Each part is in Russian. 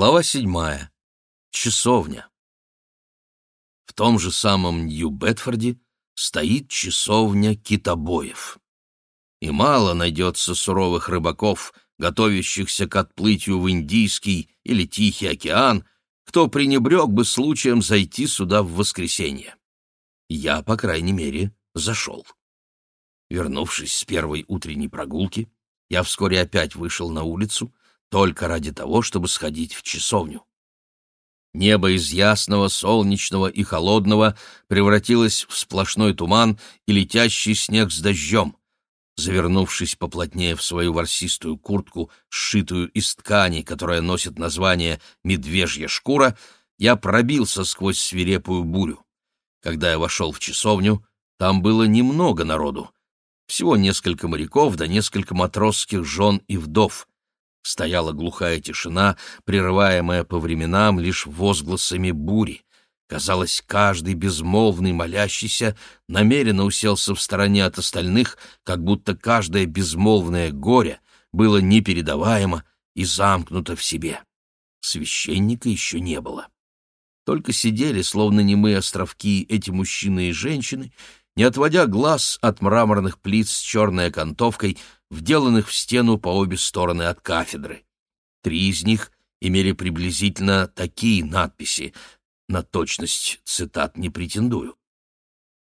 Глава седьмая. Часовня. В том же самом Нью-Бетфорде стоит часовня китобоев. И мало найдется суровых рыбаков, готовящихся к отплытию в Индийский или Тихий океан, кто пренебрег бы случаем зайти сюда в воскресенье. Я, по крайней мере, зашел. Вернувшись с первой утренней прогулки, я вскоре опять вышел на улицу, только ради того, чтобы сходить в часовню. Небо из ясного, солнечного и холодного превратилось в сплошной туман и летящий снег с дождем. Завернувшись поплотнее в свою ворсистую куртку, сшитую из ткани, которая носит название «медвежья шкура», я пробился сквозь свирепую бурю. Когда я вошел в часовню, там было немного народу. Всего несколько моряков да несколько матросских жен и вдов. Стояла глухая тишина, прерываемая по временам лишь возгласами бури. Казалось, каждый безмолвный молящийся намеренно уселся в стороне от остальных, как будто каждое безмолвное горе было непередаваемо и замкнуто в себе. Священника еще не было. Только сидели, словно немые островки, эти мужчины и женщины, не отводя глаз от мраморных плит с черной окантовкой, вделанных в стену по обе стороны от кафедры. Три из них имели приблизительно такие надписи, на точность цитат не претендую.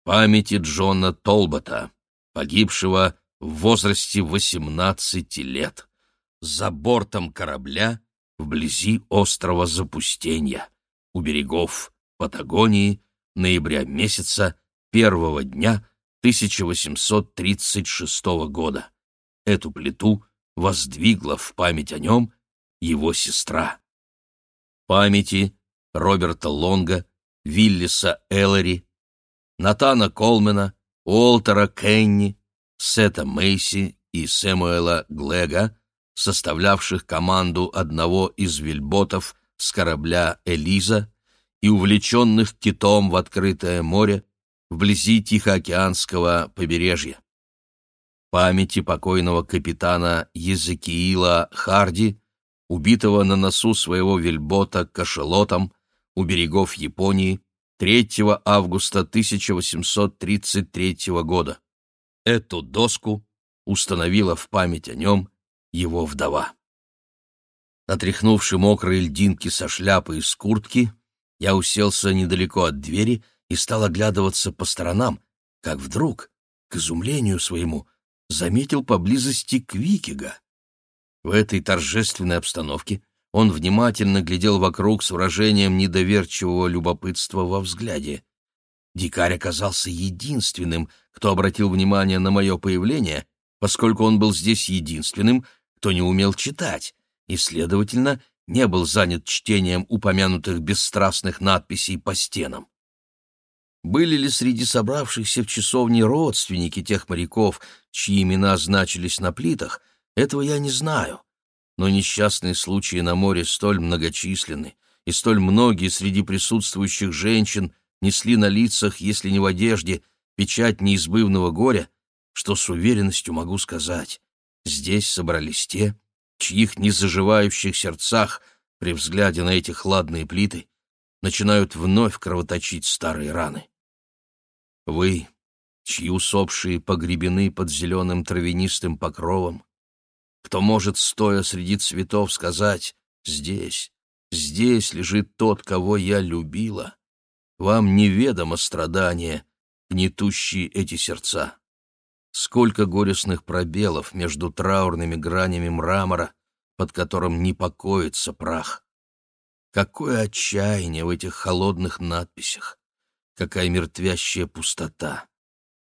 «Памяти Джона Толбота, погибшего в возрасте 18 лет, за бортом корабля вблизи острова Запустения, у берегов Патагонии, ноября месяца первого дня 1836 года. Эту плиту воздвигла в память о нем его сестра. Памяти Роберта Лонга, Виллиса Эллери, Натана Колмена, Уолтера Кенни, Сета Мейси и Сэмуэла Глега, составлявших команду одного из вельботов с корабля «Элиза» и увлеченных китом в открытое море вблизи Тихоокеанского побережья памяти покойного капитана Езекиила Харди, убитого на носу своего вельбота кашелотом у берегов Японии 3 августа 1833 года. Эту доску установила в память о нем его вдова. Отряхнувши мокрые льдинки со шляпы и с куртки, я уселся недалеко от двери и стал оглядываться по сторонам, как вдруг, к изумлению своему, заметил поблизости Квикига. В этой торжественной обстановке он внимательно глядел вокруг с выражением недоверчивого любопытства во взгляде. Дикарь оказался единственным, кто обратил внимание на мое появление, поскольку он был здесь единственным, кто не умел читать, и, следовательно, не был занят чтением упомянутых бесстрастных надписей по стенам. Были ли среди собравшихся в часовне родственники тех моряков, чьи имена значились на плитах, этого я не знаю. Но несчастные случаи на море столь многочисленны, и столь многие среди присутствующих женщин несли на лицах, если не в одежде, печать неизбывного горя, что с уверенностью могу сказать, здесь собрались те, чьих незаживающих сердцах при взгляде на эти хладные плиты начинают вновь кровоточить старые раны. Вы, чьи усопшие погребены под зеленым травянистым покровом, кто может, стоя среди цветов, сказать «Здесь, здесь лежит тот, кого я любила», вам неведомо страдания, гнетущие эти сердца. Сколько горестных пробелов между траурными гранями мрамора, под которым не покоится прах. Какое отчаяние в этих холодных надписях! Какая мертвящая пустота!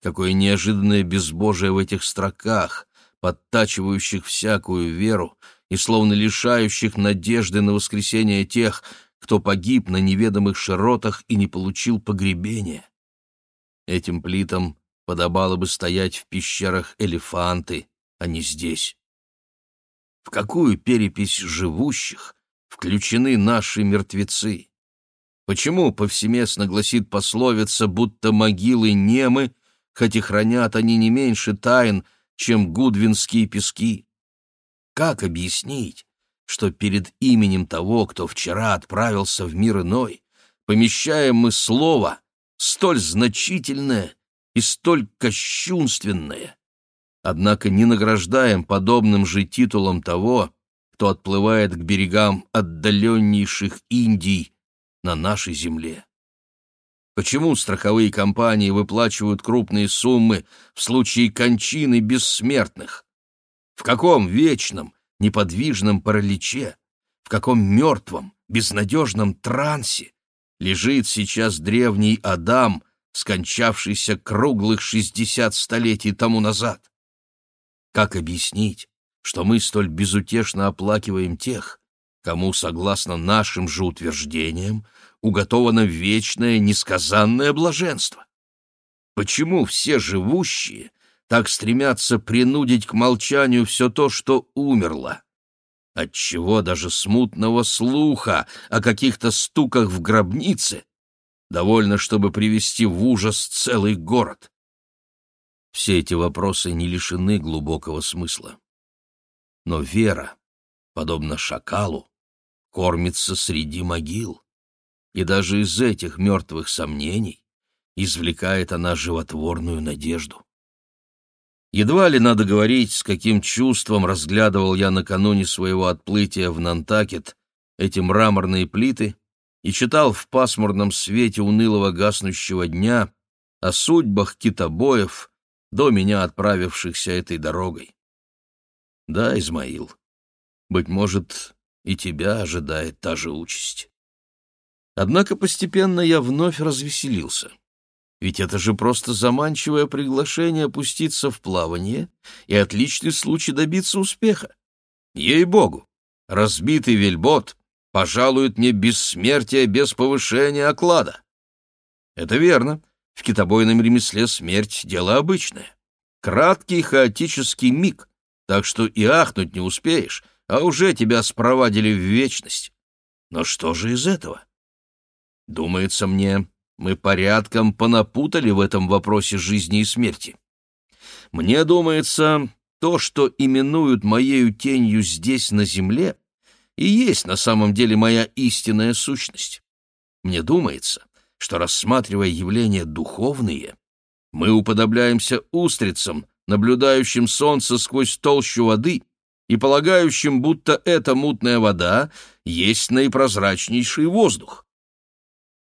Какое неожиданное безбожие в этих строках, подтачивающих всякую веру и словно лишающих надежды на воскресение тех, кто погиб на неведомых широтах и не получил погребения. Этим плитам подобало бы стоять в пещерах элефанты, а не здесь. В какую перепись живущих включены наши мертвецы? Почему повсеместно гласит пословица, будто могилы немы, хоть и хранят они не меньше тайн, чем гудвинские пески? Как объяснить, что перед именем того, кто вчера отправился в мир иной, помещаем мы слово, столь значительное и столь кощунственное. Однако не награждаем подобным же титулом того, кто отплывает к берегам отдаленнейших Индий на нашей земле. Почему страховые компании выплачивают крупные суммы в случае кончины бессмертных? В каком вечном, неподвижном параличе, в каком мертвом, безнадежном трансе лежит сейчас древний Адам, скончавшийся круглых шестьдесят столетий тому назад? Как объяснить, что мы столь безутешно оплакиваем тех, кому, согласно нашим же утверждениям, уготовано вечное несказанное блаженство? Почему все живущие так стремятся принудить к молчанию все то, что умерло? Отчего даже смутного слуха о каких-то стуках в гробнице довольно, чтобы привести в ужас целый город? Все эти вопросы не лишены глубокого смысла. Но вера, подобно шакалу, кормится среди могил. И даже из этих мертвых сомнений извлекает она животворную надежду. Едва ли надо говорить, с каким чувством разглядывал я накануне своего отплытия в Нантакет эти мраморные плиты и читал в пасмурном свете унылого гаснущего дня о судьбах китобоев, до меня отправившихся этой дорогой. Да, Измаил, быть может, и тебя ожидает та же участь. Однако постепенно я вновь развеселился. Ведь это же просто заманчивое приглашение опуститься в плавание и отличный случай добиться успеха. Ей-богу, разбитый вельбот пожалует мне бессмертие без повышения оклада. Это верно, в китобойном ремесле смерть — дело обычное. Краткий хаотический миг, так что и ахнуть не успеешь, а уже тебя спровадили в вечность. Но что же из этого? Думается мне, мы порядком понапутали в этом вопросе жизни и смерти. Мне думается, то, что именуют моею тенью здесь, на земле, и есть на самом деле моя истинная сущность. Мне думается, что, рассматривая явления духовные, мы уподобляемся устрицам, наблюдающим солнце сквозь толщу воды и полагающим, будто эта мутная вода есть наипрозрачнейший воздух.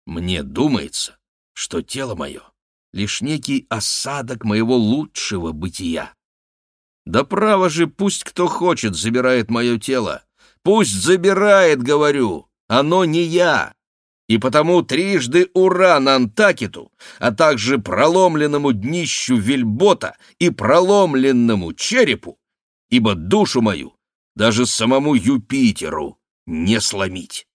Мне думается, что тело мое — лишь некий осадок моего лучшего бытия. Да право же, пусть кто хочет забирает мое тело. Пусть забирает, говорю, оно не я. И потому трижды ура Нантакету, а также проломленному днищу вельбота и проломленному черепу, ибо душу мою даже самому Юпитеру не сломить.